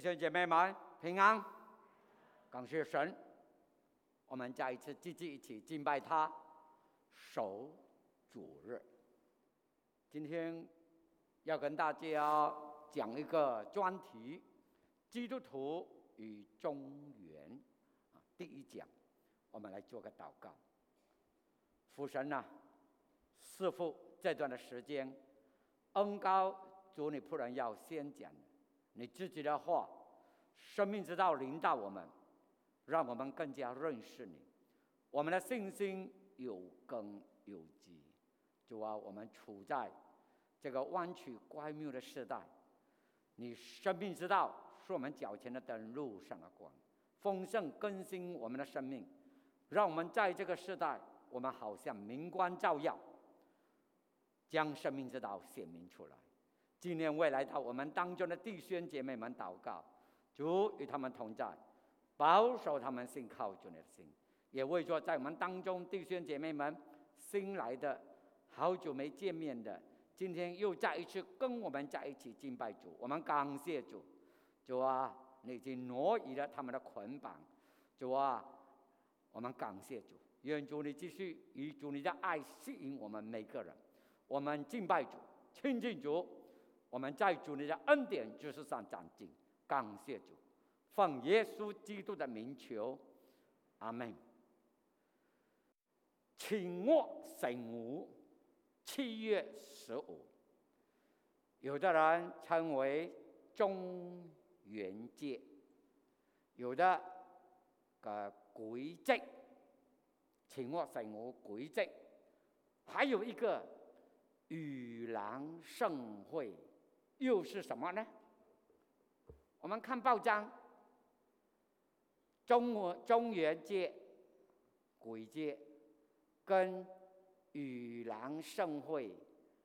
弟兄姐妹们平安，感谢神，我们再一次聚集一起敬拜他，守主日。今天要跟大家讲一个专题：基督徒与中原。啊，第一讲，我们来做个祷告。父神呐，师父这段的时间，恩高主你仆人要先讲。你自己的话，生命之道领导我们，让我们更加认识你。我们的信心有根有基。主啊，我们处在这个弯曲乖谬的时代，你生命之道是我们脚前的灯，路上的光，丰盛更新我们的生命，让我们在这个时代，我们好像明光照耀，将生命之道显明出来。纪念未来到我们当中的弟兄姐妹们祷告，主与他们同在，保守他们信靠主的心，也为着在我们当中弟兄姐妹们新来的、好久没见面的，今天又再一次跟我们在一起敬拜主，我们感谢主，主啊，你已经挪移了他们的捆绑，主啊，我们感谢主，愿主你继续以主你的爱吸引我们每个人，我们敬拜主，亲近主。我们在主你的恩典之上长进，感谢主，奉耶稣基督的名求，阿门。请末神五，七月十五，有的人称为中元节，有的个鬼节，请末神五鬼节，还有一个雨兰盛会。又是什么呢？我们看报章，中国中元节、鬼节跟雨兰盛会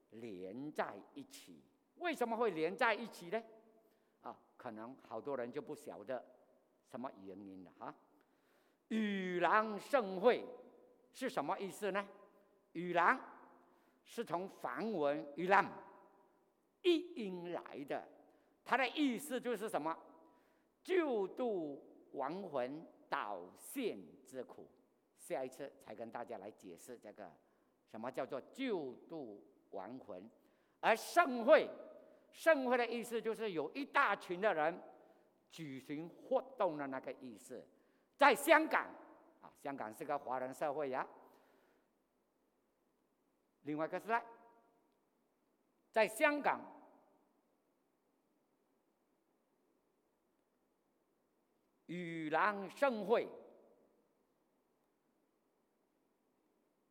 连在一起。为什么会连在一起呢？啊，可能好多人就不晓得什么原因了哈。雨兰盛会是什么意思呢？雨兰是从梵文雨兰。一因来的，它的意思就是什么？救度亡魂，导现之苦。下一次才跟大家来解释这个什么叫做救度亡魂。而盛会，盛会的意思就是有一大群的人举行活动的那个意思。在香港啊，香港是个华人社会呀。另外一个是在在香港。雨兰盛会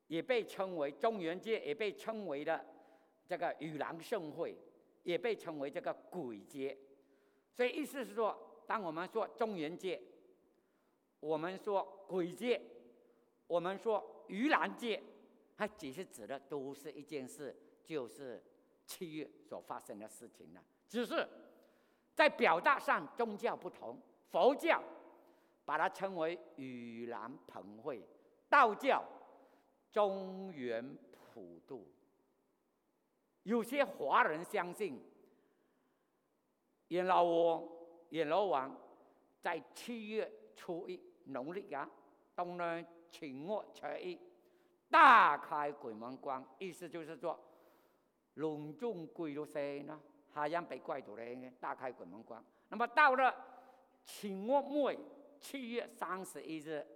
也被称为中元节，也被称为的这个雨兰盛会，也被称为这个鬼节。所以意思是说，当我们说中元节，我们说鬼节，我们说盂兰节，它其实指的都是一件事，就是七月所发生的事情呢。只是在表达上宗教不同。佛教把它称为盂兰盆会，道教中原普渡。有些华人相信，阎罗王阎罗王在七月初一农历啊，冬呢请我初一大开鬼门关，意思就是说，隆重鬼都生呢，下阳被怪到嘞，大开鬼门关。那么到了。清末末七月三十一日，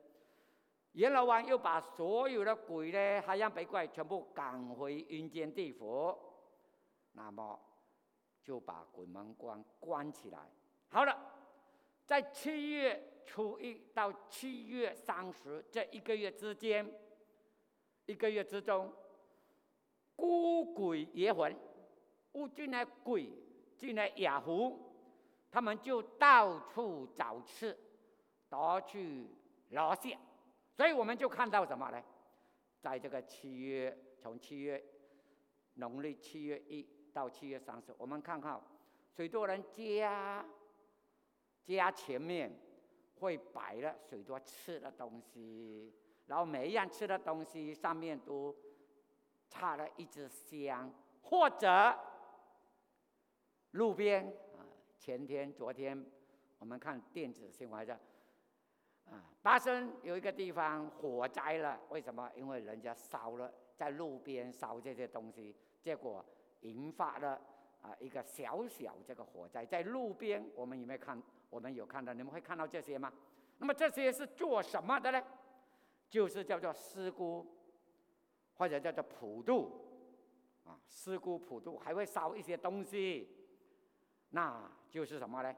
阎罗王又把所有的鬼呢、海洋、北怪全部赶回阴间地府，那么就把鬼门关关起来。好了，在七月初一到七月三十这一个月之间，一个月之中，孤鬼野魂，无尽的鬼进来野狐。他们就到处找吃，夺去老血，所以我们就看到什么呢？在这个七月，从七月农历七月一到七月三十，我们看看许多人家家前面会摆了许多吃的东西，然后每一样吃的东西上面都插了一支香，或者路边。前天、昨天，我们看电子新闻的，啊，巴生有一个地方火灾了，为什么？因为人家烧了，在路边烧这些东西，结果引发了啊一个小小这个火灾，在路边，我们有没有看？我们有看到，你们会看到这些吗？那么这些是做什么的呢？就是叫做尸菇，或者叫做普渡，啊，尸菇普渡还会烧一些东西，那就是什么呢？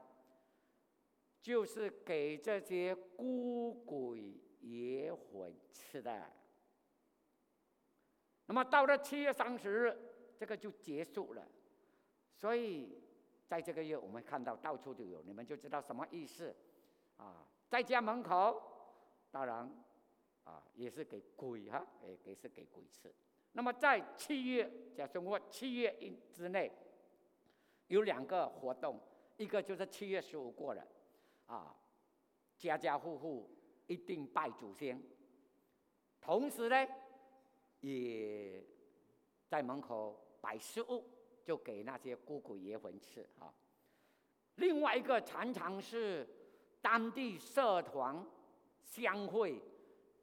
就是给这些孤鬼野魂吃的。那么到了七月三十日，这个就结束了。所以在这个月，我们看到到处都有，你们就知道什么意思啊？在家门口，当然啊，也是给鬼哈，也也是给鬼吃。那么在七月，假设我七月一之内有两个活动，一个就是七月十五过了，啊，家家户户一定拜祖先，同时呢，也在门口摆食物，就给那些孤鬼野魂吃啊。另外一个常常是。当地社团相会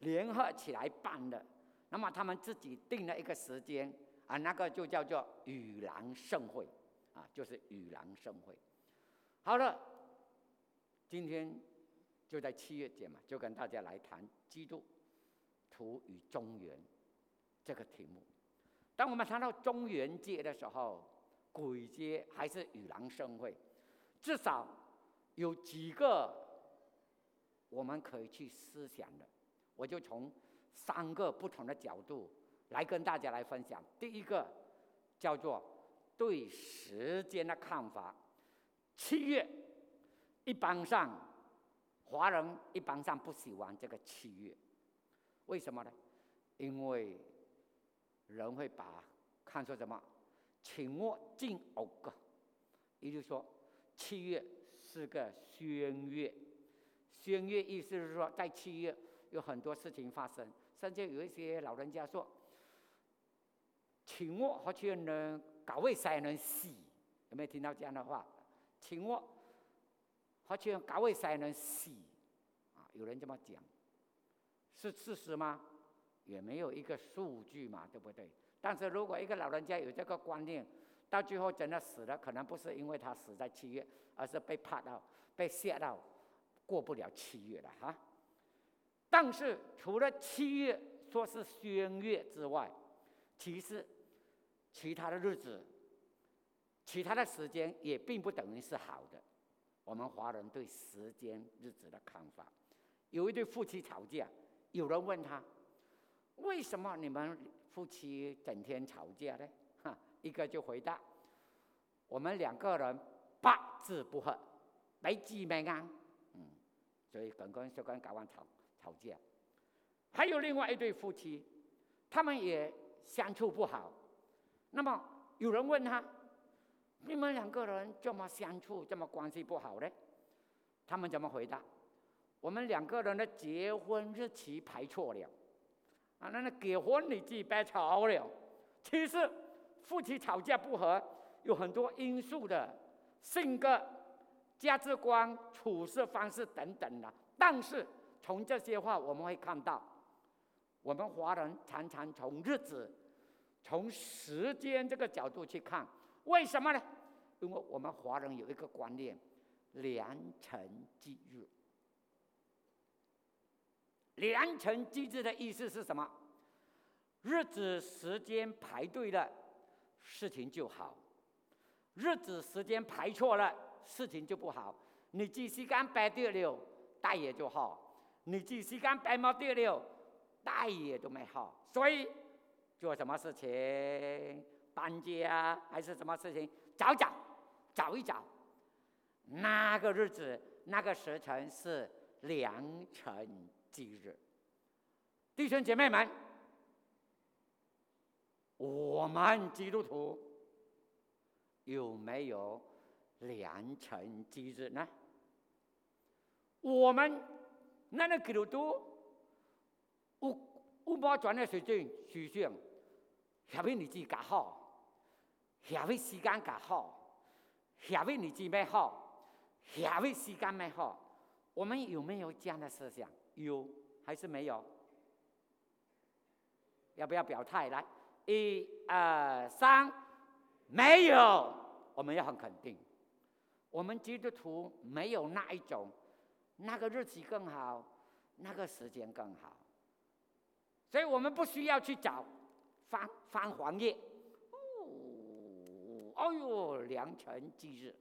联合起来办的，那么他们自己定了一个时间啊，那个就叫做雨兰盛会啊，就是雨兰盛会。好了，今天就在七月节嘛，就跟大家来谈基督徒与中原这个题目。当我们谈到中原节的时候，鬼节还是雨兰盛会，至少有几个。我们可以去思想的，我就从三个不同的角度来跟大家来分享。第一个叫做对时间的看法。七月一般上华人一般上不喜欢这个七月，为什么呢？因为人会把看作什么？请末进偶个，也就是说七月是个宣月。宣月意思是说，在七月有很多事情发生，甚至有一些老人家说：“请我好像能搞为才能死。”有没有听到这样的话？请我好像搞为才能死啊？有人这么讲，是事实吗？也没有一个数据嘛，对不对？但是如果一个老人家有这个观念，到最后真的死了，可能不是因为他死在七月，而是被怕到、被吓到。过不了七月了哈，但是除了七月说是宣月之外，其实其他的日子、其他的时间也并不等于是好的。我们华人对时间日子的看法，有一对夫妻吵架，有人问他：为什么你们夫妻整天吵架呢？哈，一个就回答：我们两个人八字不合，没鸡没安。所以刚刚小刚搞完吵吵架，还有另外一对夫妻，他们也相处不好。那么有人问他：“你们两个人这么相处，这么关系不好呢？”他们怎么回答？我们两个人的结婚日期排错了。啊，那那结婚日期排错了。其实夫妻吵架不和有很多因素的，性格。价值观、处事方式等等的，但是从这些话我们会看到，我们华人常常从日子、从时间这个角度去看，为什么呢？因为我们华人有一个观念：良辰吉日。良辰吉日的意思是什么？日子时间排对了，事情就好；日子时间排错了。事情就不好，你只时间摆对了，大爷就好；你只时间摆没对了，大爷都没好。所以做什么事情，搬家还是什么事情，找找，找一找，那个日子、那个时辰是良辰吉日。弟兄姐妹们，我们基督徒有没有？良辰吉日呢？我们那个基督徒，五五毛转的水准水准，下面日子搞好，下面时间搞好，下面日子咩好，下位时间没好，我们有没有这样的思想？有还是没有？要不要表态？来，一二三，没有。我们要很肯定，我们基督徒没有那一种，那个日期更好，那个时间更好，所以我们不需要去找翻翻黄页。哦，哎呦，良辰吉日，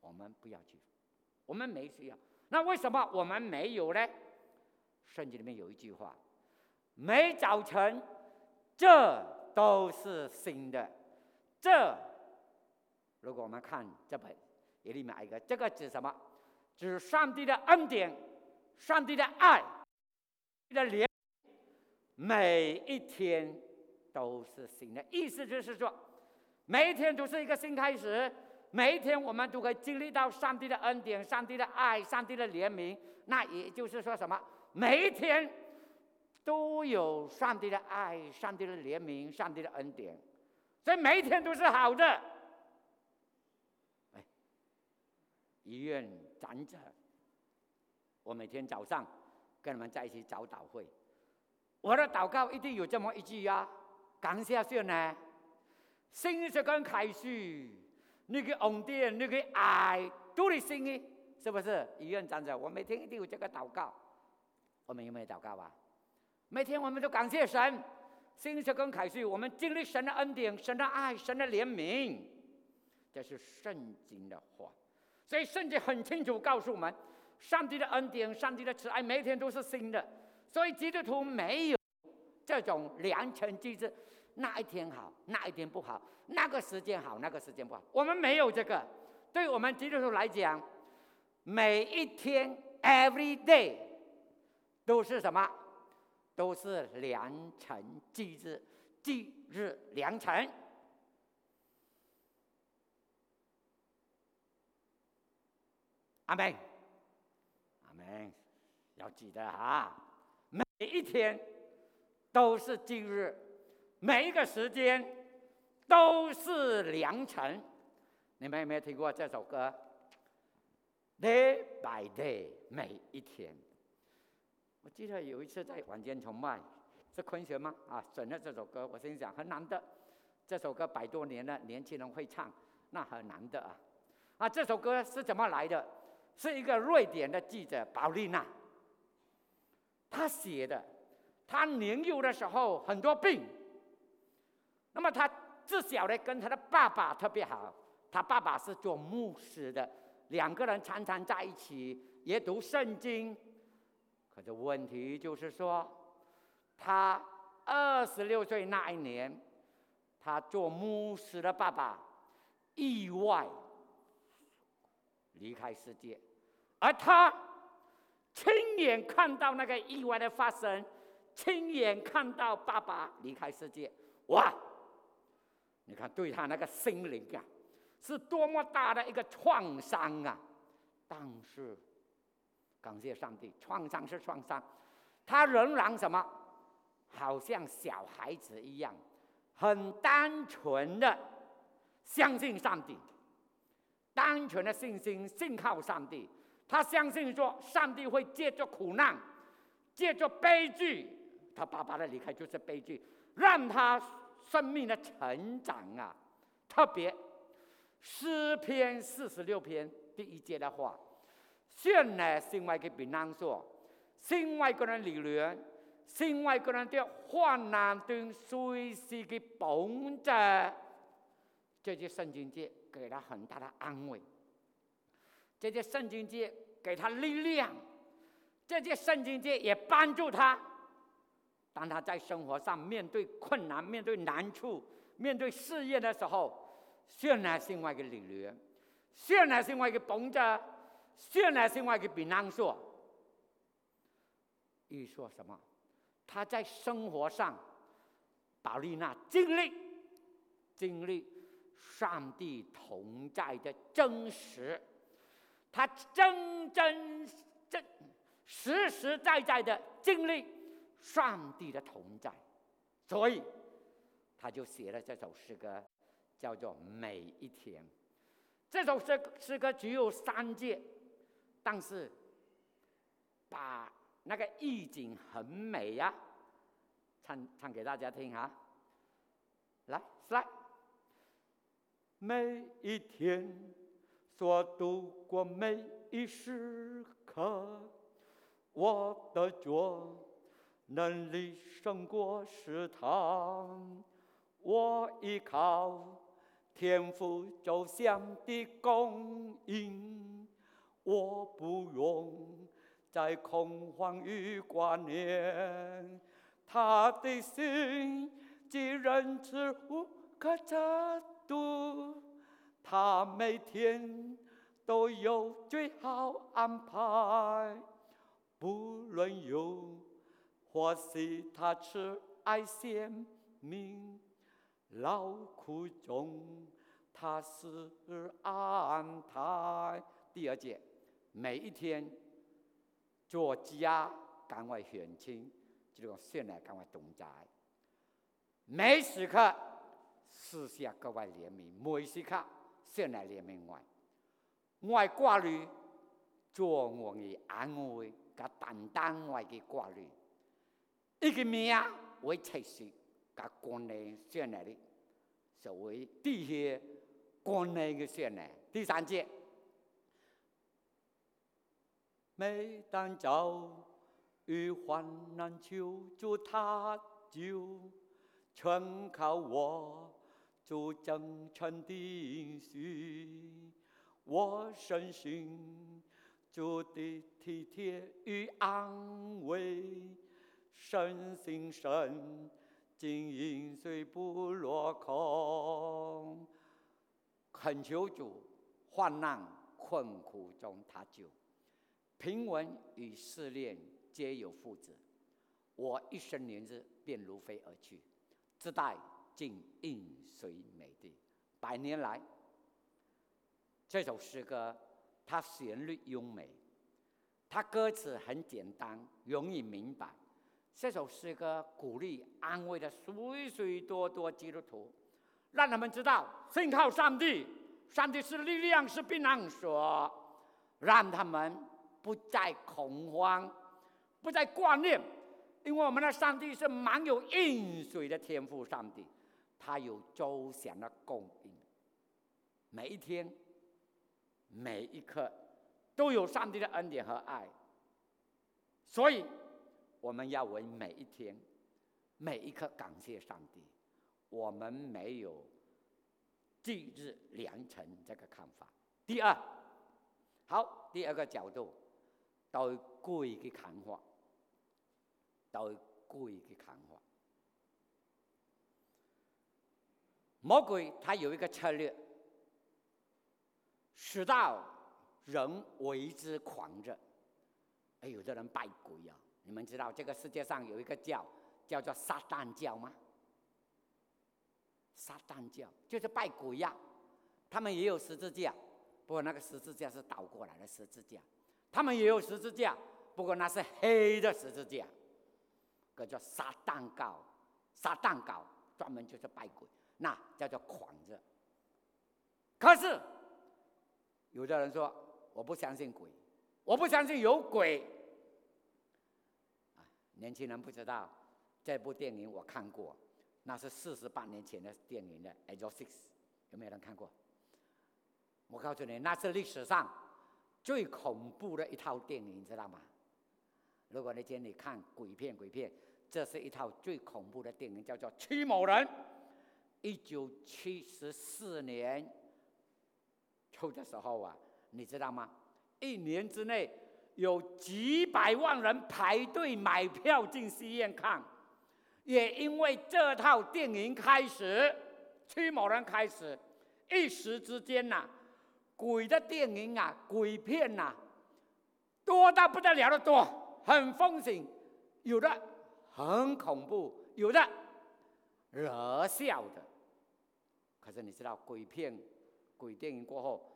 我们不要去，我们没需要。那为什么我们没有呢？圣经里面有一句话：每早晨，这都是新的。这。如果我们看这本，也里面一个，这个指什么？指上帝的恩典，上帝的爱的连，每一天都是新的。意思就是说，每一天都是一个新开始，每一天我们都可以经历到上帝的恩典、上帝的爱、上帝的怜悯。那也就是说什么？每一天都有上帝的爱、上帝的怜悯、上帝的恩典，所以每一天都是好的。医院长者，我每天早上跟你们在一起早祷会，我的祷告一定有这么一句呀：感谢神呢，心是跟开始，那个恩典、那个爱都是新的，是不是？医院长者，我每天一定有这个祷告。我们有没有祷告啊？每天我们都感谢神，心是跟开始，我们经历神的恩典、神的爱、神的怜悯，这是圣经的话。所以圣经很清楚告诉我们，上帝的恩典、上帝的慈爱，每天都是新的。所以基督徒没有这种良辰吉日，那一天好，那一天不好，那个时间好，那个时间不好。我们没有这个。对我们基督徒来讲，每一天 （every day） 都是什么？都是良辰吉日，吉日良辰。阿门，阿门，要记得啊，每一天都是今日，每一个时间都是良辰。你们有没有听过这首歌？Day by day，每一天。我记得有一次在晚间崇拜，是昆学吗？啊，选了这首歌，我心想很难得，这首歌百多年了，年轻人会唱，那很难得啊。啊，这首歌是怎么来的？是一个瑞典的记者保丽娜，他写的。他年幼的时候很多病，那么他自小呢跟他的爸爸特别好，他爸爸是做牧师的，两个人常常在一起也读圣经。可是问题就是说，他二十六岁那一年，他做牧师的爸爸意外。离开世界，而他亲眼看到那个意外的发生，亲眼看到爸爸离开世界，哇！你看对他那个心灵啊，是多么大的一个创伤啊！但是感谢上帝，创伤是创伤，他仍然什么？好像小孩子一样，很单纯的相信上帝。单纯的信心，信靠上帝。他相信说，上帝会借着苦难，借着悲剧，他爸爸的离开就是悲剧，让他生命的成长啊。特别诗篇四十六篇第一节的话，现在另外一个平安说，另外一个人理论，另外一个人的患难中随时的帮着，这些圣经节。给他很大的安慰，这些圣经节给他力量，这些圣经节也帮助他。当他在生活上面对困难、面对难处、面对事业的时候，虽然另外一个理论，虽然另外一个绷着，虽然另外一个比难说，一说什么？他在生活上，保利娜经历，经历。上帝同在的真实，他真真真实实在在的经历上帝的同在，所以他就写了这首诗歌，叫做《每一天》。这首诗诗歌只有三节，但是把那个意境很美呀，唱唱给大家听哈。来，来，每一天所度过每一时刻，我的脚能力胜过试探，我依靠。天赋走向的供应，我不用再恐慌与挂念。他的心既仁慈无可测度，他每天都有最好安排。不论有或是他慈爱显明。劳苦中，他是安泰。第二节，每一天作家赶快选清，这个现在赶快动在。每时刻思下格外怜悯，每时刻现在怜悯外，外挂虑做我的安慰，甲担当外的挂虑，一个名为测试。甲观念渲染的，所谓地些观念的渲染。第三节，每当遭遇患难求助他，就全靠我做真诚的应许。我深信主的体贴与安慰，身心神。金银虽不落空，恳求主，患难困苦中他救，平稳与试炼皆有父子。我一生年日便如飞而去，自带竟应随美地。百年来，这首诗歌它旋律优美，它歌词很简单，容易明白。这首诗歌鼓励、安慰了许许多多基督徒，让他们知道信靠上帝，上帝是力量，是避难所，让他们不再恐慌，不再挂念，因为我们的上帝是满有应水的天赋上帝，他有周详的供应，每一天、每一刻都有上帝的恩典和爱，所以。我们要为每一天、每一刻感谢上帝。我们没有今日良辰这个看法。第二，好，第二个角度，到贵的看法，到贵的看法。魔鬼他有一个策略，使到人为之狂热。哎，有的人拜鬼呀。你们知道这个世界上有一个教叫做撒旦教吗？撒旦教就是拜鬼呀，他们也有十字架，不过那个十字架是倒过来的十字架。他们也有十字架，不过那是黑的十字架，个叫撒旦教，撒旦教专门就是拜鬼，那叫做狂热。可是有的人说我不相信鬼，我不相信有鬼。年轻人不知道这部电影我看过，那是四十八年前的电影的《Exorcist》，有没有人看过？我告诉你，那是历史上最恐怖的一套电影，你知道吗？如果那天你看鬼片，鬼片，这是一套最恐怖的电影，叫做《驱魔人》。一九七十四年出的时候啊，你知道吗？一年之内。有几百万人排队买票进戏院看，也因为这套电影开始，驱魔人开始，一时之间呐，鬼的电影啊，鬼片呐，多到不得了的多，很风行，有的很恐怖，有的惹笑的。可是你知道，鬼片、鬼电影过后。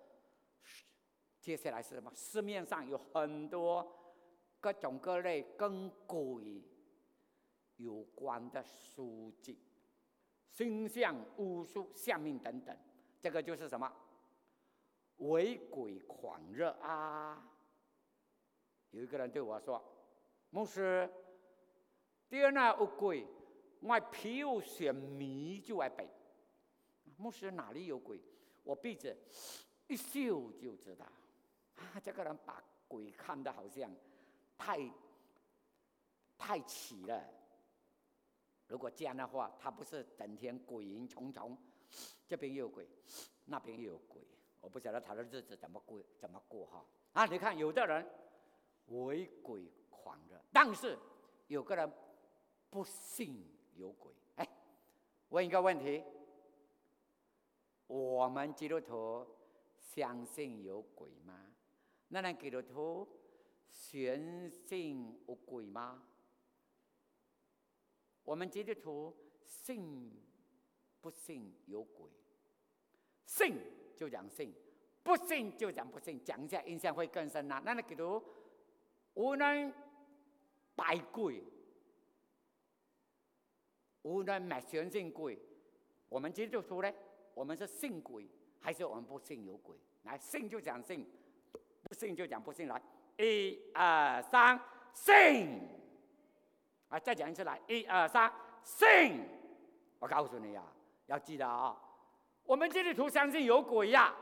接下来是什么？市面上有很多各种各类跟鬼有关的书籍，星象、巫术、相命等等。这个就是什么？为鬼狂热啊！有一个人对我说：“牧师，第那有鬼，我皮肤选迷就爱背。牧师哪里有鬼？我鼻子一嗅就知道。啊，这个人把鬼看得好像太太奇了。如果这样的话，他不是整天鬼影重重，这边又有鬼，那边又有鬼，我不晓得他的日子怎么过怎么过哈。啊，你看有的人。为鬼狂热，但是有个人不信有鬼。哎，问一个问题：我们基督徒相信有鬼吗？那那基督徒全信有鬼吗？我们基督徒信不信有鬼？信就讲信，不信就讲不信。讲一下印象会更深啊。那那基督。无论拜鬼，无论买全信鬼，我们基督徒呢？我们是信鬼，还是我们不信有鬼？来，信就讲信，不信就讲不信。来，一二三，信！啊，再讲一次，来，一二三，信！我告诉你呀，要记得啊，我们基督徒相信有鬼呀。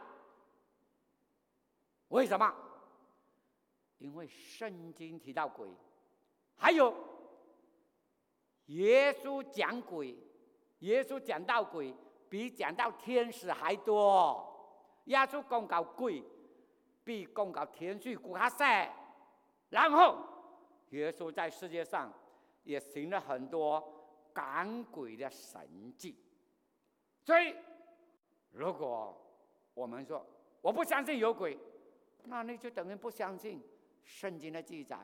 为什么？因为圣经提到鬼，还有耶稣讲鬼，耶稣讲到鬼比讲到天使还多。耶稣公告鬼比公告天使还塞。然后耶稣在世界上也行了很多赶鬼的神迹。所以，如果我们说我不相信有鬼，那你就等于不相信。圣经的记载，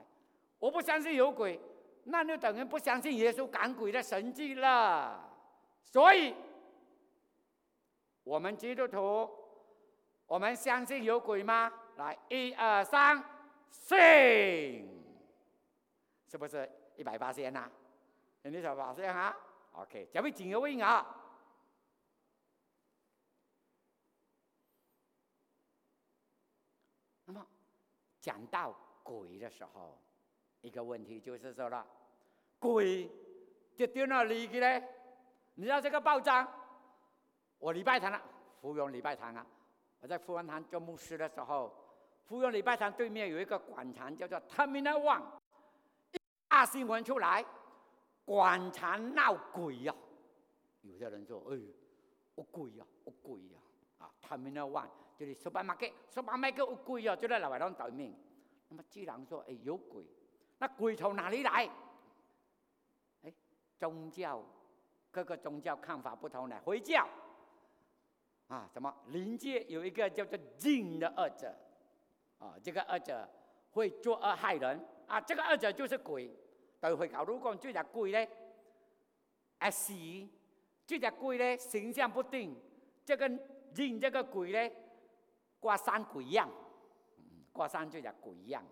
我不相信有鬼，那就等于不相信耶稣赶鬼的神迹了。所以，我们基督徒，我们相信有鬼吗？来，一二三，信，是不是一百八仙呐？你说八仙啊？OK，这位几个位啊？那么讲到。鬼的时候，一个问题就是说了，鬼就丢哪里去呢？你知道这个报章？我礼拜堂啊，芙蓉礼拜堂啊，我在芙蓉堂做牧师的时候，芙蓉礼拜堂对面有一个广场，叫做 Terminal One，大新闻出来，广场闹鬼呀！有些人说：“哎，有鬼呀，有鬼呀！”啊，Terminal One 就是十八麦克，十八麦克有鬼呀，就在老外堂对面。那么既然说哎有鬼，那鬼从哪里来？哎，宗教各个宗教看法不同呢，回教啊，什么灵界有一个叫做精的恶者啊，这个恶者会作恶害人啊，这个恶者就是鬼。对回教如果这只鬼呢，啊死，这只鬼呢形象不定，这个人这个鬼呢，挂山鬼一样。挂山就叫鬼一样，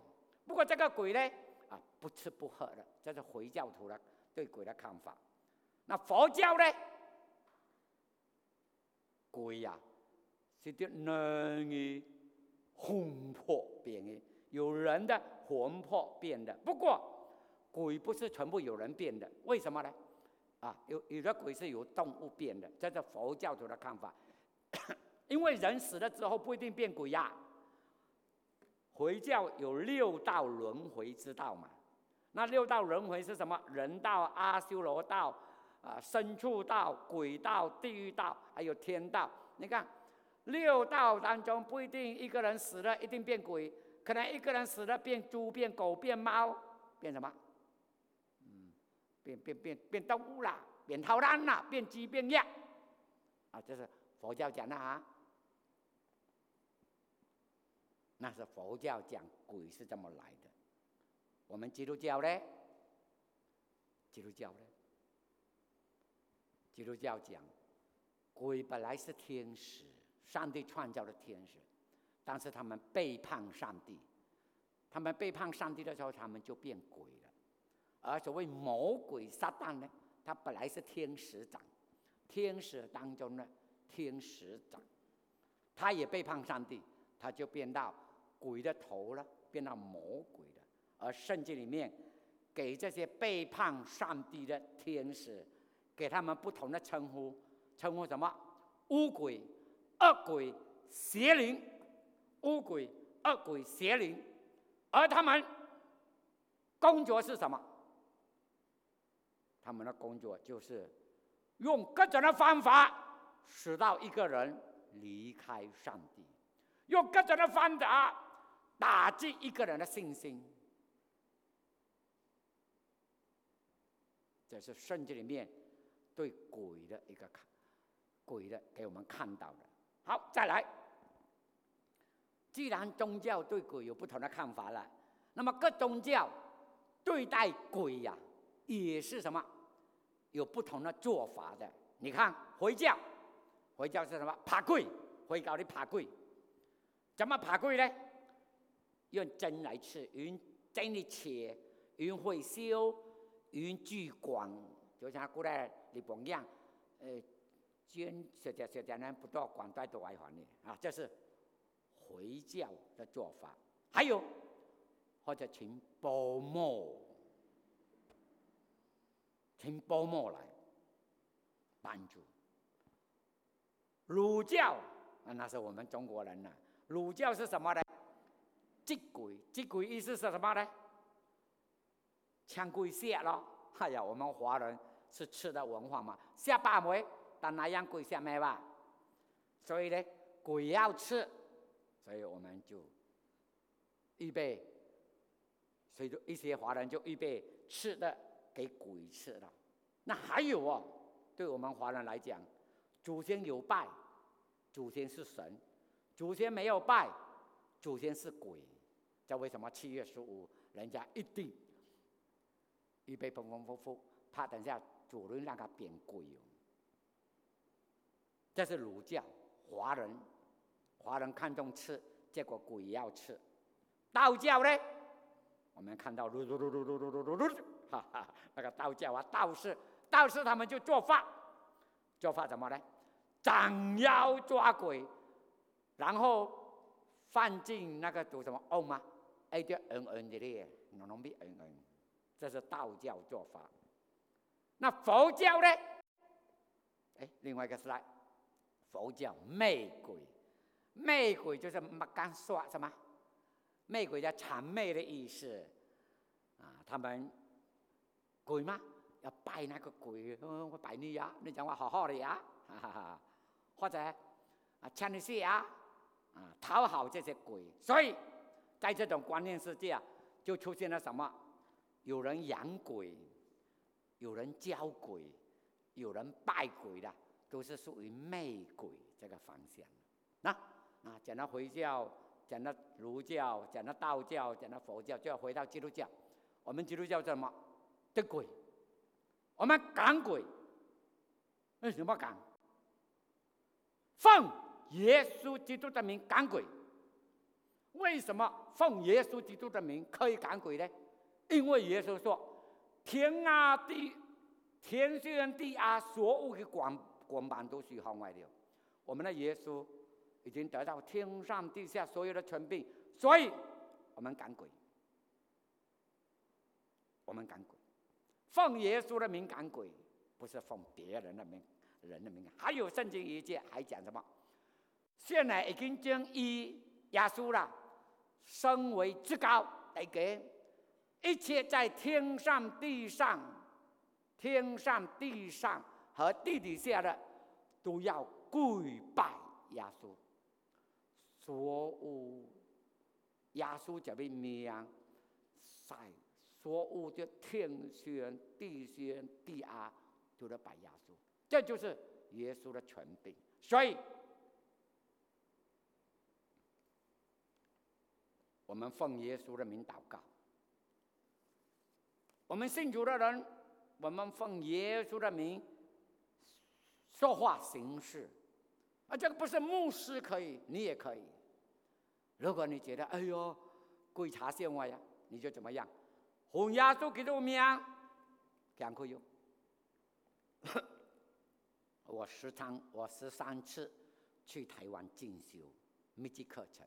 不过这个鬼呢，啊，不吃不喝的，这是回教徒的对鬼的看法。那佛教呢？鬼呀，是的人的魂魄变的，有人的魂魄变的。不过鬼不是全部有人变的，为什么呢？啊，有有的鬼是由动物变的，这是佛教徒的看法。因为人死了之后不一定变鬼呀。回教有六道轮回之道嘛？那六道轮回是什么？人道、阿修罗道、啊，牲畜道、鬼道、地狱道，还有天道。你看，六道当中不一定一个人死了一定变鬼，可能一个人死了变猪、变狗、变猫，变什么？嗯，变变变变动物啦，变偷懒啦，变鸡变鸭。啊，这是佛教讲的啊。那是佛教讲鬼是这么来的，我们基督教呢？基督教呢？基督教讲鬼本来是天使，上帝创造了天使，但是他们背叛上帝，他们背叛上帝的时候，他们就变鬼了。而所谓魔鬼撒旦呢，他本来是天使长，天使当中呢，天使长，他也背叛上帝。他就变到鬼的头了，变到魔鬼了。而圣经里面给这些背叛上帝的天使，给他们不同的称呼，称呼什么？乌鬼、恶鬼、邪灵。乌鬼、恶鬼、邪灵，而他们工作是什么？他们的工作就是用各种的方法，使到一个人离开上帝，用各种的方法打击一个人的信心。这是圣经里面对鬼的一个看，鬼的给我们看到的。好，再来。既然宗教对鬼有不同的看法了，那么各宗教对待鬼呀，也是什么？有不同的做法的。你看回教，回教是什么？爬跪，回教的爬跪，怎么？爬跪呢？用针来刺，用针的切，用会烧，用聚光，就像古代日本一样，呃，捐小点小点呢，不到广大都外还的啊，这是回教的做法。还有或者请保姆。请保姆来帮助。儒教啊，那是我们中国人呐。儒教是什么呢？祭鬼，祭鬼意思是什么呢？抢鬼下咯。哎呀，我们华人是吃的文化嘛，下八枚，但那样鬼下没吧？所以呢，鬼要吃，所以我们就预备，所以就一些华人就预备吃的。给鬼吃了，那还有哦，对我们华人来讲，祖先有拜，祖先是神；祖先没有拜，祖先是鬼。这为什么七月十五人家一定预备风风火火，怕等下主人让他变鬼哦？这是儒教，华人华人看重吃，结果鬼要吃。道教呢，我们看到噜噜噜噜噜噜噜噜噜。哈哈，那个道教啊，道士，道士他们就做法，做法怎么呢？斩妖抓鬼，然后放进那个读什么瓮吗？哎，叫嗯嗯的咧，农农币嗯嗯，这是道教做法。那佛教呢？哎，另外一个是来，佛教媚鬼，媚鬼就是刚说什么？媚鬼叫谄媚的意思啊，他们。鬼吗？要拜那个鬼？我拜你呀！你讲话好好的呀，哈哈哈！或者啊，欠你血啊，啊，讨好这些鬼。所以在这种观念世界，就出现了什么？有人养鬼，有人教鬼，有人拜鬼的，都是属于媚鬼这个方向。那啊，讲到回教，讲到儒教，讲到道教，讲到佛教，就要回到基督教。我们基督教什么？的鬼，我们赶鬼，为什么赶？奉耶稣基督的名赶鬼。为什么奉耶稣基督的名可以赶鬼呢？因为耶稣说：“天啊地，天旋地啊，所有的广光板都是向外的。”我们的耶稣已经得到天上地下所有的权柄，所以我们赶鬼，我们赶鬼。奉耶稣的名赶鬼，不是奉别人的名，人的名。还有圣经一节还讲什么？现在已经将以耶稣了，升为至高，来给一切在天上、地上、天上、地上和地底下的，都要跪拜耶稣。所有耶稣这边名在。所有的天旋地旋地啊，都在拜耶稣，这就是耶稣的权柄。所以，我们奉耶稣的名祷告。我们信主的人，我们奉耶稣的名说话行事。啊，这个不是牧师可以，你也可以。如果你觉得哎呦，鬼查线外呀，你就怎么样？红耶稣基督名，讲可用。我时常，我十三次去台湾进修密集课程，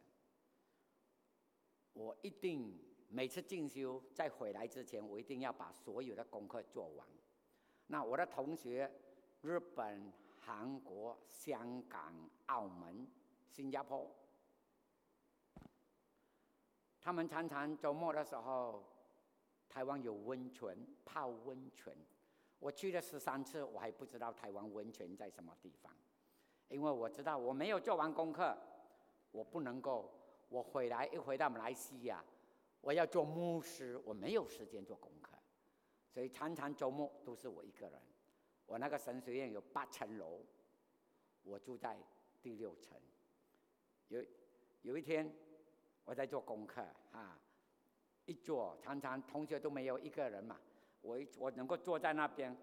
我一定每次进修在回来之前，我一定要把所有的功课做完。那我的同学，日本、韩国、香港、澳门、新加坡，他们常常周末的时候，台湾有温泉泡温泉。我去了十三次，我还不知道台湾温泉在什么地方，因为我知道我没有做完功课，我不能够。我回来一回到马来西亚，我要做牧师，我没有时间做功课，所以常常周末都是我一个人。我那个神学院有八层楼，我住在第六层。有有一天我在做功课啊，一坐常常同学都没有一个人嘛。我一我能够坐在那边，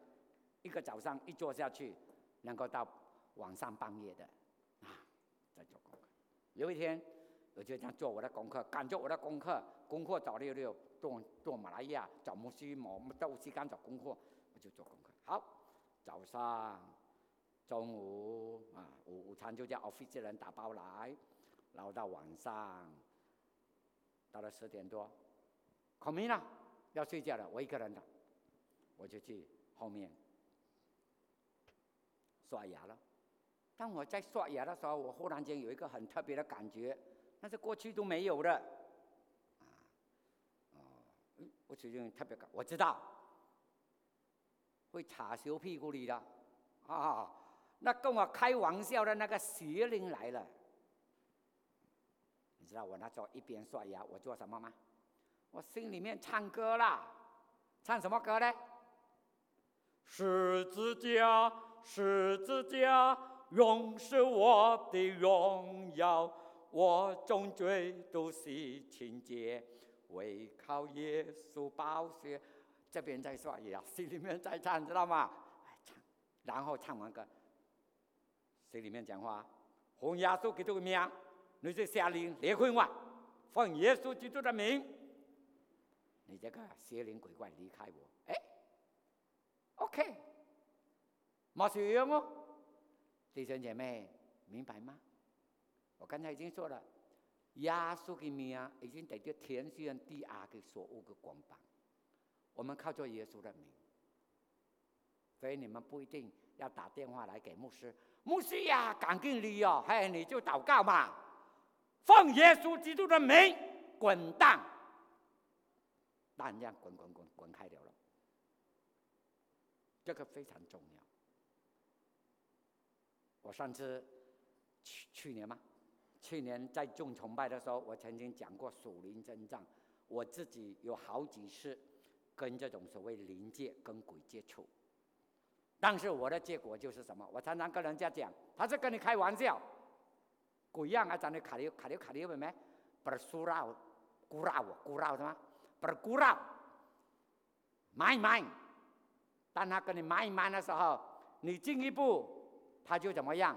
一个早上一坐下去，能够到晚上半夜的，啊，在做功课。有一天，我就这样做我的功课，赶着我的功课，功课早六六，做做马来亚，找牧师，某到时间找功课，我就做功课。好，早上、中午啊，午午餐就叫 office 人打包来，然后到晚上，到了十点多，孔明了，要睡觉了，我一个人的。我就去后面刷牙了。当我在刷牙的时候，我忽然间有一个很特别的感觉，那是过去都没有的。啊，哦，我最近特别感，我知道会插小屁股里的啊。那跟我开玩笑的那个邪灵来了。你知道我那时候一边刷牙，我做什么吗？我心里面唱歌啦，唱什么歌呢？十字架，十字架，永是我的荣耀。我终追都是情节，唯靠耶稣保血。这边在说呀，心里面在唱，知道吗？唱，然后唱完歌，心里面讲话：奉耶稣基督的名，你这下令离婚吧！奉耶稣基督的名，你这个邪灵鬼怪离开我！哎。OK，没事用哦，弟兄姐妹，明白吗？我刚才已经说了，耶稣的名已经得到天上地下的所有的光芒。我们靠着耶稣的名，所以你们不一定要打电话来给牧师，牧师呀，赶紧离哦，嘿，你就祷告嘛，奉耶稣基督的名滚蛋，蛋这样滚滚滚滚开掉了。这个非常重要。我上次去去年吗？去年在众崇拜的时候，我曾经讲过属灵征战。我自己有好几次跟这种所谓灵界跟鬼接触，但是我的结果就是什么？我常常跟人家讲，他是跟你开玩笑，鬼样啊，长得卡溜卡溜卡溜的没？不是苏绕，古绕我古绕什么？不是古绕，买买。当他跟你慢慢的时候，你进一步，他就怎么样？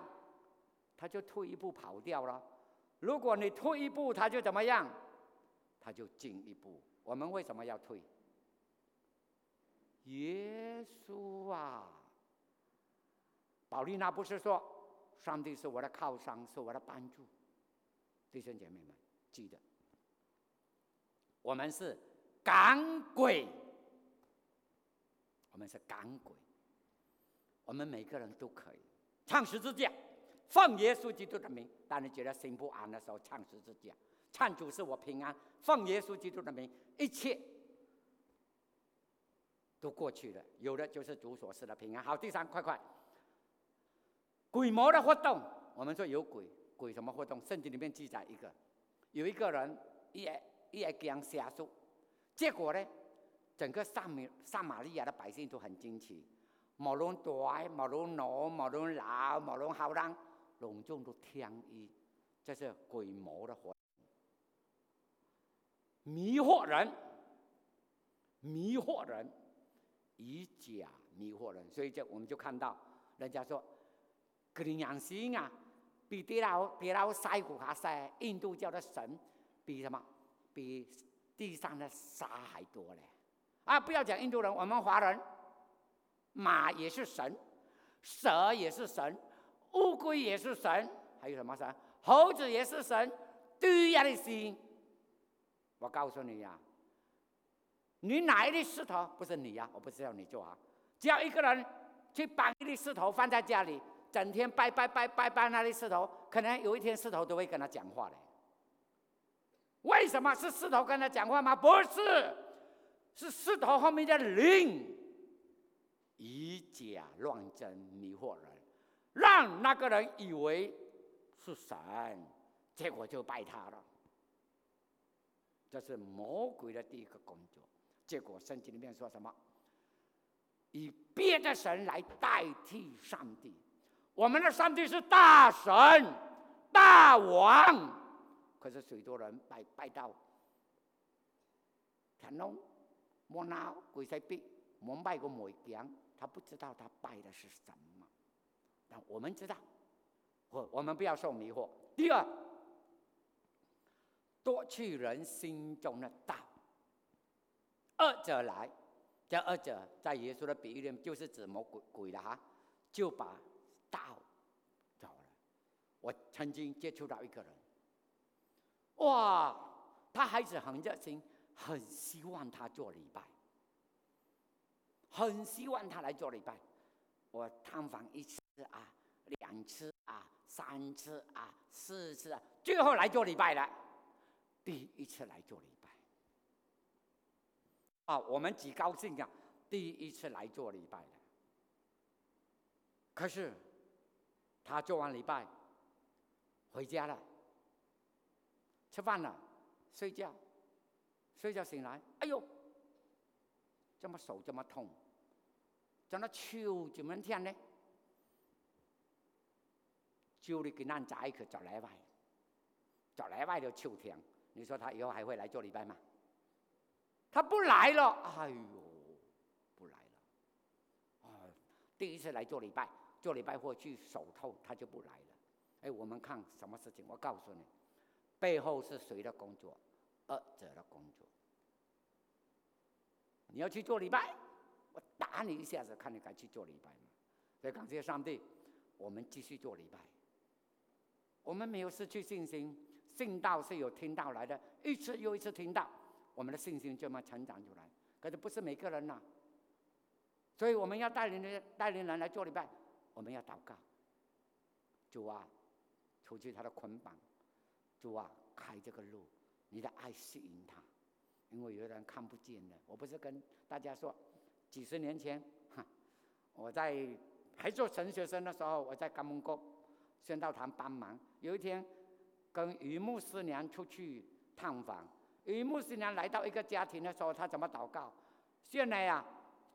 他就退一步跑掉了。如果你退一步，他就怎么样？他就进一步。我们为什么要退？耶稣啊，保利娜不是说，上帝是我的靠山，是我的帮助。弟兄姐妹们，记得，我们是赶鬼。我们是赶鬼，我们每个人都可以唱十字架，奉耶稣基督的名。当你觉得心不安的时候，唱十字架，唱主是我平安，奉耶稣基督的名，一切都过去了。有的就是主所示的平安。好，第三，快快，鬼魔的活动，我们说有鬼，鬼什么活动？圣经里面记载一个，有一个人一一讲下述，结果呢？整个撒米撒玛利亚的百姓都很惊奇，无论大，无论老，无论老，无论好人，隆重都天衣，这是鬼魔的活，迷惑人，迷惑人，以假迷惑人，所以就我们就看到，人家说，格林养星啊，比地老地老塞古哈塞，印度教的神，比什么？比地上的沙还多嘞。啊，不要讲印度人，我们华人，马也是神，蛇也是神，乌龟也是神，还有什么神？猴子也是神，对呀的心，我告诉你呀，你哪一粒石头不是你呀？我不是要你做啊，只要一个人去把一粒石头放在家里，整天拜拜拜拜拜那粒石头，可能有一天石头都会跟他讲话的。为什么是石头跟他讲话吗？不是，是石头后面的灵，以假乱真，迷惑人，让那个人以为是神，结果就拜他了。这是魔鬼的第一个工作。结果圣经里面说什么？以别的神来代替上帝。我们的上帝是大神、大王。可是许多人拜拜到天龙、莫闹、鬼在壁，膜拜过某样，他不知道他拜的是什么。但我们知道，我我们不要受迷惑。第二，夺去人心中的道。二者来，这二者在耶稣的比喻里面就是指魔鬼鬼的哈，就把道走了。我曾经接触到一个人。哇，他孩子很热心，很希望他做礼拜，很希望他来做礼拜。我探访一次啊，两次啊，三次啊，四次啊，最后来做礼拜了。第一次来做礼拜，啊，我们极高兴啊，第一次来做礼拜的。可是他做完礼拜回家了。吃饭了，睡觉，睡觉醒来，哎呦，怎么手这么痛？怎么手这么天呢？就你给俺扎一颗十来块，十来块就秋天。你说他以后还会来做礼拜吗？他不来了，哎呦，不来了。啊，第一次来做礼拜，做礼拜或去手痛，他就不来了。哎，我们看什么事情？我告诉你。背后是谁的工作？二者的工作。你要去做礼拜，我打你一下子，看你敢去做礼拜吗？所以感谢上帝，我们继续做礼拜。我们没有失去信心，信道是有听到来的，一次又一次听到，我们的信心就慢成长出来。可是不是每个人呐，所以我们要带领的带领人来做礼拜，我们要祷告，主啊，除去他的捆绑。主啊，开这个路，你的爱吸引他，因为有人看不见的。我不是跟大家说，几十年前，哈，我在还做神学生的时候，我在甘蒙国宣道堂帮忙。有一天，跟于牧师娘出去探访，于牧师娘来到一个家庭的时候，他怎么祷告？现在呀，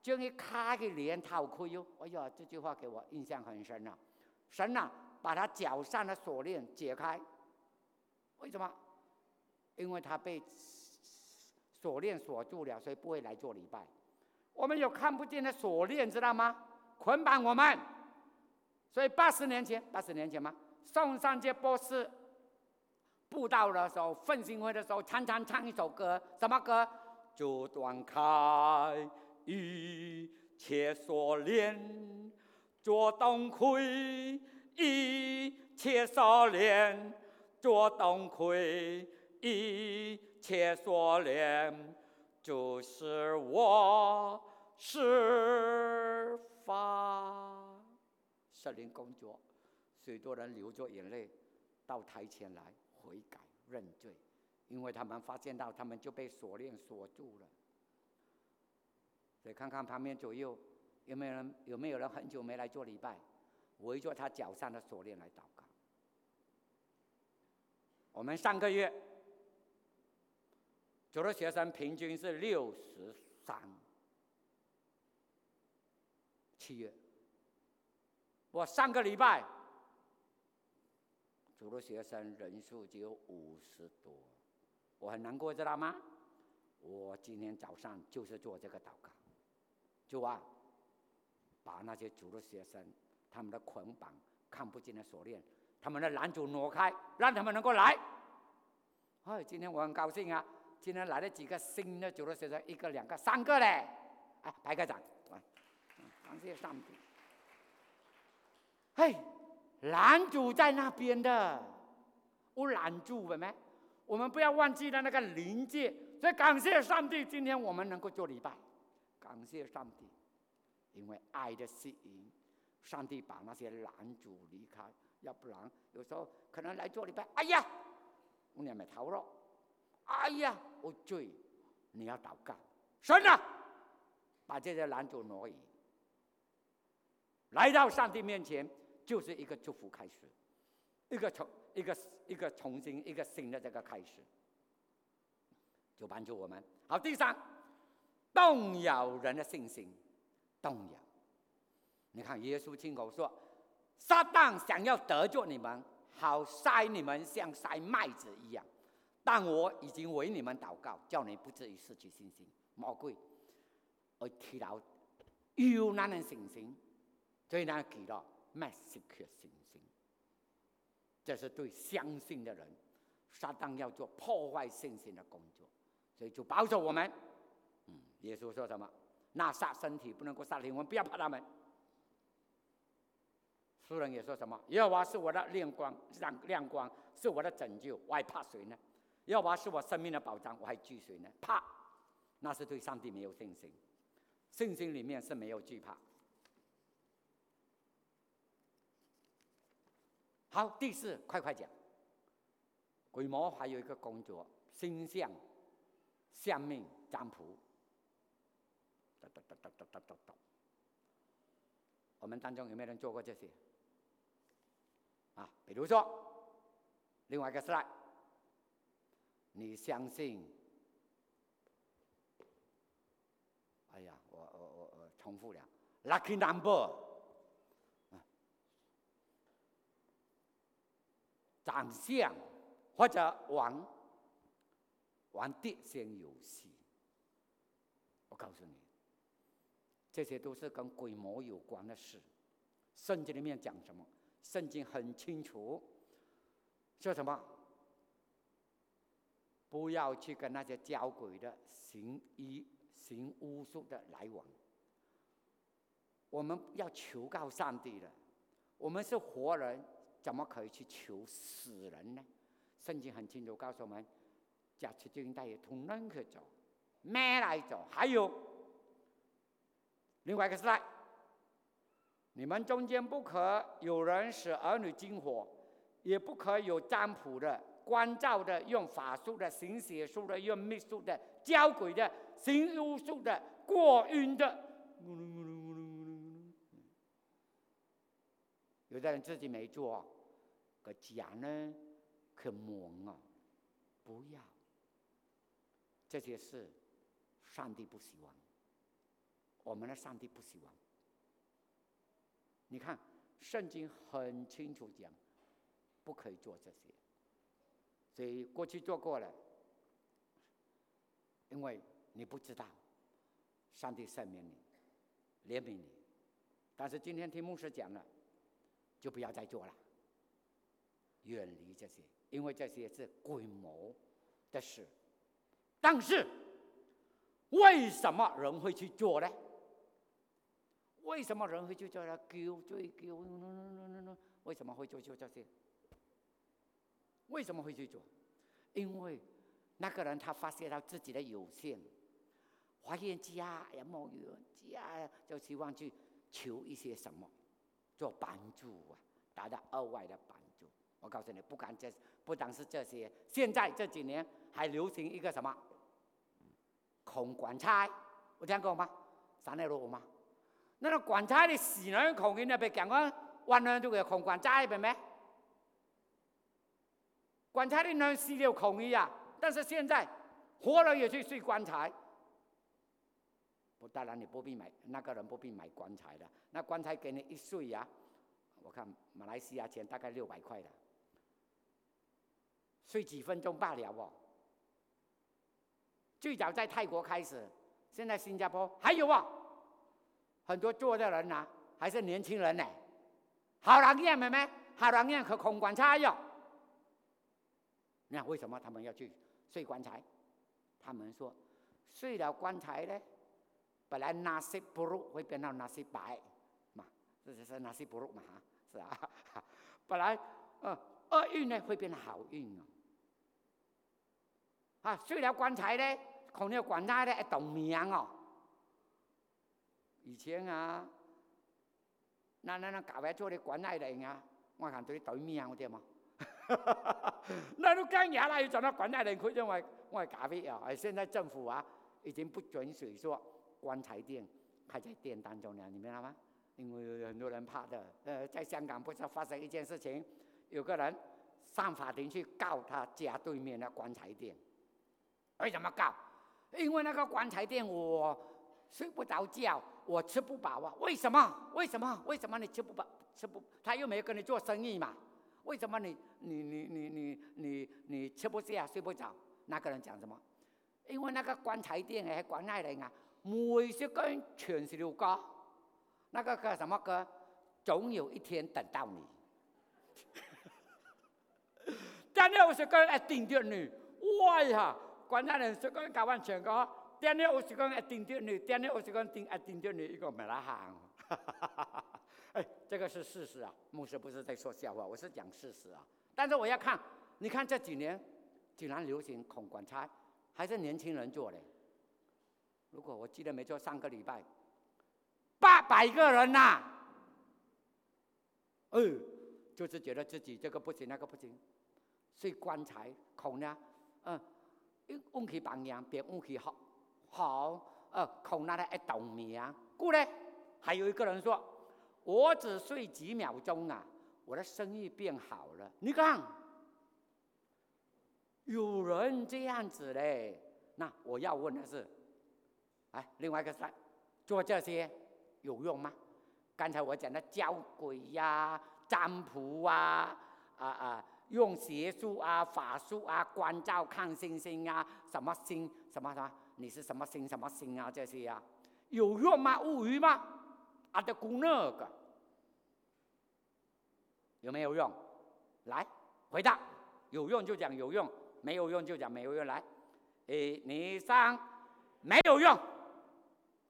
将一卡的脸掏开哟！哎呀，这句话给我印象很深啊！神啊，把他脚上的锁链解开。为什么？因为他被锁链锁住了，所以不会来做礼拜。我们有看不见的锁链，知道吗？捆绑我们。所以八十年前，八十年前吗？宋三杰博士布道的时候，奉新会的时候，常常唱一首歌，什么歌？就断开一切锁链，做东亏一切锁链。做东亏一切锁链，就是我释放。十年工作，许多人流着眼泪到台前来悔改认罪，因为他们发现到他们就被锁链锁住了。所以看看旁边左右有没有人，有没有人很久没来做礼拜，围着他脚上的锁链来祷告。我们上个月，主的学生平均是六十三。七月，我上个礼拜，主的学生人数只有五十多，我很难过，知道吗？我今天早上就是做这个祷告，主啊，把那些主的学生他们的捆绑、看不见的锁链。他们的拦阻挪开，让他们能够来。哎，今天我很高兴啊！今天来了几个新的主的学生，一个、两个、三个嘞！哎，拍个掌，感谢上帝。嘿，拦阻在那边的，我拦住了没？我们不要忘记了那个临界。所以感谢上帝，今天我们能够做礼拜，感谢上帝，因为爱的吸引，上帝把那些拦阻离开。要不然，有时候可能来做礼拜，哎呀，我娘没头了，哎呀，我罪，你要祷告，神啊，把这些拦阻挪移，来到上帝面前，就是一个祝福开始，一个重一个一个重新一个新的这个开始，就帮助我们。好，第三，动摇人的信心，动摇。你看，耶稣亲口说。撒旦想要得罪你们，好筛你们像筛麦子一样，但我已经为你们祷告，叫你不至于失去信心。魔鬼而提到有难的信心，最难提到没失去信心。这是对相信的人，撒旦要做破坏信心的工作，所以就保守我们。嗯，耶稣说什么？那杀身体不能够杀灵魂，不要怕他们。诗人也说什么？耶和华是我的亮光，亮光是我的拯救，我还怕谁呢？耶和华是我生命的保障，我还惧谁呢？怕，那是对上帝没有信心，信心里面是没有惧怕。好，第四，快快讲。鬼魔还有一个工作，星象、相命、占卜。哒哒哒哒哒哒哒哒。我们当中有没有人做过这些？啊，比如说，另外一个 slide，你相信？哎呀，我我我我重复了，lucky number，长相或者玩玩电线游戏，我告诉你，这些都是跟鬼魔有关的事。圣经里面讲什么？圣经很清楚，说什么？不要去跟那些交鬼的、行医、行巫术的来往。我们要求告上帝的，我们是活人，怎么可以去求死人呢？圣经很清楚告诉我们：，假出军队同人去走，咩来走？还有另外一个是来。你们中间不可有人使儿女惊火，也不可有占卜的、关照的、用法术的、行邪术的、用秘术的、教鬼的、行巫术的、过晕的。有的人自己没做，可讲呢，可蒙啊，不要。这些事，上帝不希望，我们的上帝不希望。你看，圣经很清楚讲，不可以做这些。所以过去做过了，因为你不知道，上帝赦免你，怜悯你。但是今天听牧师讲了，就不要再做了，远离这些，因为这些是鬼魔的事。但是，为什么人会去做呢？为什么人会去做呢救追救？为什么会做做这些？为什么会去做？因为那个人他发现到自己的有限，发现家也没有，家呀就希望去求一些什么做帮助啊，达到额外的帮助。我告诉你，不管这不单是这些，现在这几年还流行一个什么空管差，我听过吗？三内路吗？那个棺材的死人孔人那边讲个，万人都给空棺材，明白没？棺材的人死了孔一样，但是现在活了也去睡棺材。不，当然你不必买，那个人不必买棺材的，那棺材给你一睡呀，我看马来西亚钱大概六百块的，睡几分钟罢了哦。最早在泰国开始，现在新加坡还有啊。很多做的人呐，还是年轻人呢，好难验，妹妹，好难验，和空棺材哟。那为什么他们要去睡棺材？他们说，睡了棺材呢，本来那些不如会变到那些白嘛，这就是那些不如嘛，是啊，本来呃厄运呢会变好运哦。啊，睡了棺材咧，可能棺材咧会动名哦。以前啊，那那那搞来做的棺材人啊，我看对对名对嘛。那都干牙了，又找到棺材人，可认为我系咖啡啊。而现在政府啊，已经不准许说棺材店开在店当中了，你明白吗？因为很多人怕的。呃，在香港不是发生一件事情，有个人上法庭去告他家对面的棺材店。为什么告？因为那个棺材店我睡不着觉，我吃不饱啊。为什么？为什么？为什么你吃不饱？吃不？他又没跟你做生意嘛？为什么你你你你你你你吃不下睡不着？那个人讲什么？因为那个棺材店哎，棺材人啊，每十根全是六个，那个个什么歌？总有一天等到你。第六十根哎，顶着你，哇呀！棺材人十根搞完全个，第六十根哎顶着你，第六十根顶哎顶着你一个没拉行。哎，这个是事实啊！牧师不是在说笑话，我是讲事实啊。但是我要看，你看这几年竟然流行恐棺材，还是年轻人做的。如果我记得没错，上个礼拜八百个人呐，嗯，就是觉得自己这个不行，那个不行，睡棺材恐呢，嗯，运气榜样，别运气好，好，呃，口那的一动命，故呢，还有一个人说。我只睡几秒钟啊，我的生意变好了。你看，有人这样子嘞。那我要问的是，哎，另外一个是，做这些有用吗？刚才我讲的教鬼呀、占卜啊、啊啊，用邪术啊、法术啊、关照看星星啊，什么星什么什么，你是什么星什么星啊？这些啊，有用吗？无语吗？啊，的姑那个有没有用？来回答，有用就讲有用，没有用就讲没有用。来，一、二、三，没有用。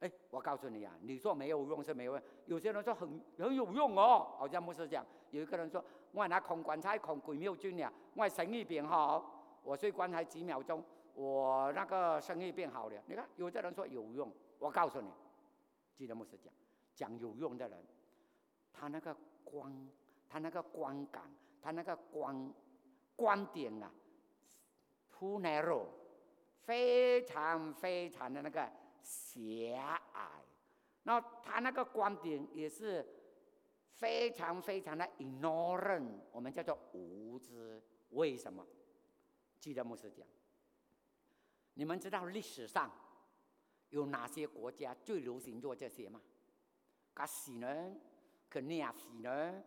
哎，我告诉你啊，你说没有用是没有用，有些人说很很有用哦，好像不是这样。有一个人说，我拿空棺材空鬼庙君呀，我生意变好，我睡棺材几秒钟，我那个生意变好了。你看，有的人说有用，我告诉你，记得牧师讲。讲有用的人，他那个观，他那个观感，他那个观观点啊，too narrow，非常非常的那个狭隘。那他那个观点也是非常非常的 ignorant，我们叫做无知。为什么？记得牧师讲，你们知道历史上有哪些国家最流行做这些吗？甲死人，去念死人，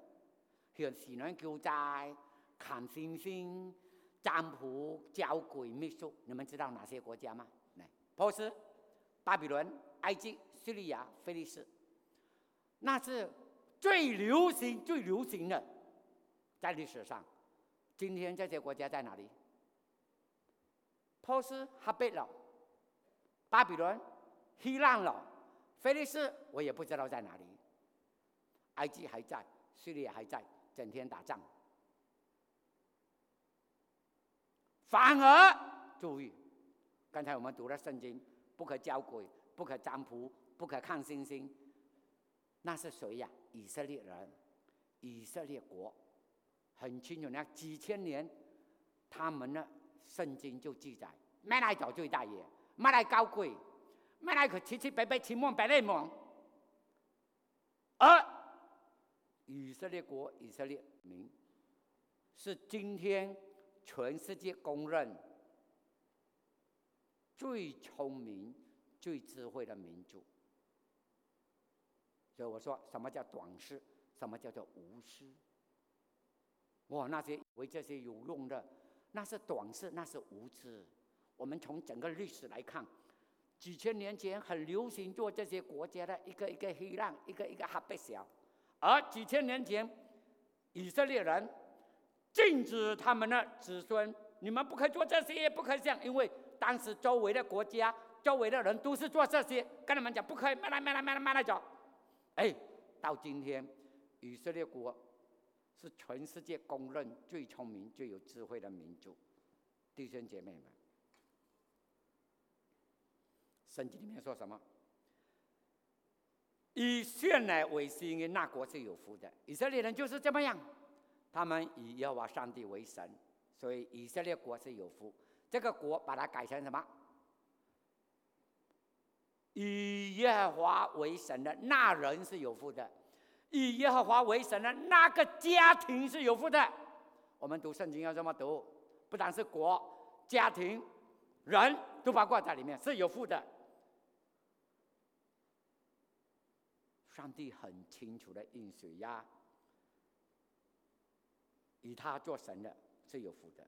向死人求灾，看星星，占卜、教鬼秘术。你们知道哪些国家吗？来，波斯、巴比伦、埃及、叙利亚、菲利斯，那是最流行、最流行的，在历史上。今天这些国家在哪里？波斯哈贝了，巴比伦希腊老。菲利斯我也不知道在哪里，埃及还在，叙利亚还在，整天打仗。反而注意，刚才我们读了圣经，不可交鬼，不可占卜，不可看星星。那是谁呀？以色列人，以色列国，很清楚，那几千年，他们的圣经就记载，没来找最大爷，没来搞鬼。买来可七七八八七万八百万，而以色列国、以色列民是今天全世界公认最聪明、最智慧的民族。所以我说，什么叫短视？什么叫做无知？哇，那些为这些有用的，那是短视，那是无知。我们从整个历史来看。几千年前很流行做这些国家的一个一个黑浪，一个一个哈贝小，而几千年前以色列人禁止他们的子孙，你们不可以做这些，也不可以这样，因为当时周围的国家、周围的人都是做这些，跟他们讲不可以，慢来慢来慢来慢来走。哎，到今天以色列国是全世界公认最聪明、最有智慧的民族，弟兄姐妹们。圣经里面说什么？以血乃为心的那国是有福的。以色列人就是这么样，他们以耶和华上帝为神，所以以色列国是有福。这个国把它改成什么？以耶和华为神的那人是有福的，以耶和华为神的那个家庭是有福的。我们读圣经要这么读，不但是国、家庭、人都包括在里面，是有福的。上帝很清楚的应许呀，以他做神的是有福的。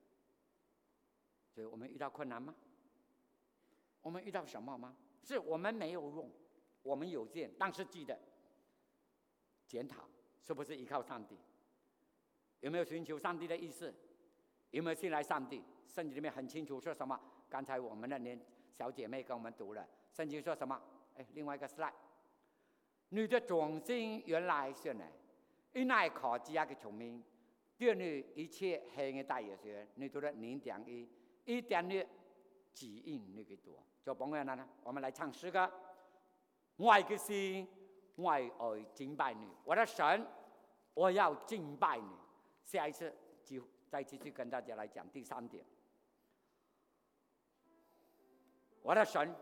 所以我们遇到困难吗？我们遇到什么吗？是我们没有用，我们有见，但是记得检讨是不是依靠上帝，有没有寻求上帝的意思，有没有信赖上帝？圣经里面很清楚说什么？刚才我们的年小姐妹跟我们读了，圣经说什么？哎，另外一个 slide，你的重心原来是哪？因爱考自家的聪明，对你一切黑的大也学，你读了零点一，一点六指引你个多。就帮我呢？我们来唱诗歌。我的心，我爱敬拜你，我的神，我要敬拜你。下一次就再继续跟大家来讲第三点。我的神。